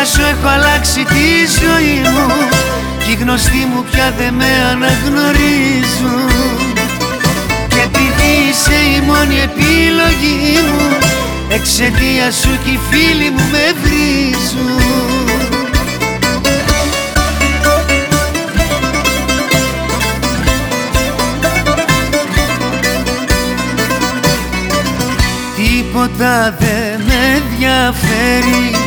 Εξαιτία σου έχω αλλάξει τη ζωή μου Κι οι γνωστοί μου πια δεν με αναγνωρίζουν. Και επειδή είσαι η μόνη επιλογή μου Εξαιτία σου κι οι φίλοι μου με βρίζουν. Τίποτα δεν με ενδιαφέρει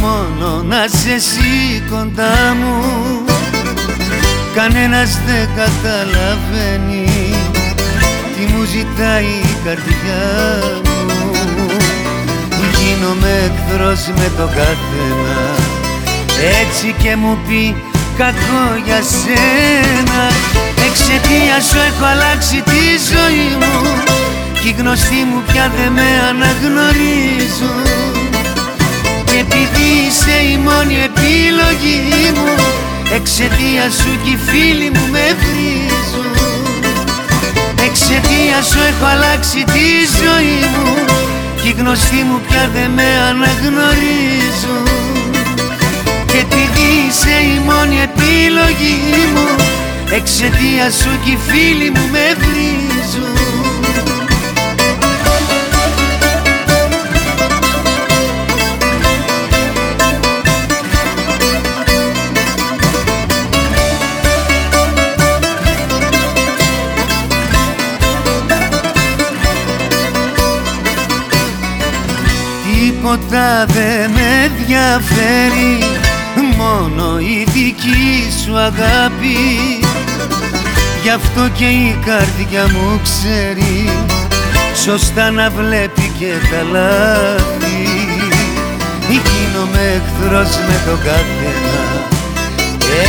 Μόνο να σε εσύ κοντά μου. Κανένας δεν καταλαβαίνει Τι μου ζητάει η καρδιά μου. Γίνομαι εχθρός με το καθένα. Έτσι και μου πει κακό για σένα. Εξαιτία σου έχω αλλάξει τη ζωή μου. Κι οι γνωστοί μου πια δεν με αναγνωρίζουν επιλογή μου Εξαιτία σου κι οι φίλοι μου με βρίζουν. Εξαιτία σου έχω αλλάξει τη ζωή μου Κι οι γνωστοί μου πια δεν με αναγνωρίζουν. Και επειδή είσαι η μόνη επιλογή μου Εξαιτία σου κι οι φίλοι μου με βρίζουν Τίποτα δεν με ενδιαφέρει. Μόνο η δική σου αγάπη. Γι' αυτό και η καρδιά μου ξέρει. Σωστά να βλέπει και τα λάθη. Γίνομαι εχθρός με τον καθένα.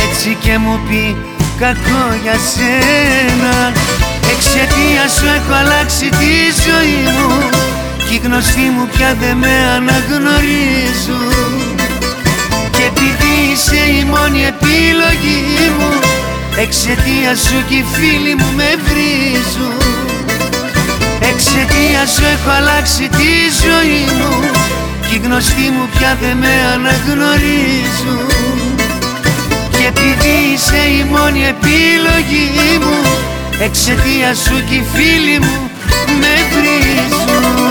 Έτσι και μου πει κακό για σένα γνωστοί μου πια δεν με αναγνωρίζουν. Και επειδή είσαι η μόνη επιλογή μου Εξαιτία σου κι οι φίλοι μου με βρίζουν. Εξαιτία σου έχω αλλάξει τη ζωή μου Κι οι γνωστοί μου πια δεν με αναγνωρίζουν. Και επειδή είσαι η μόνη επιλογή μου Εξαιτία σου κι οι φίλοι μου με βρίζουν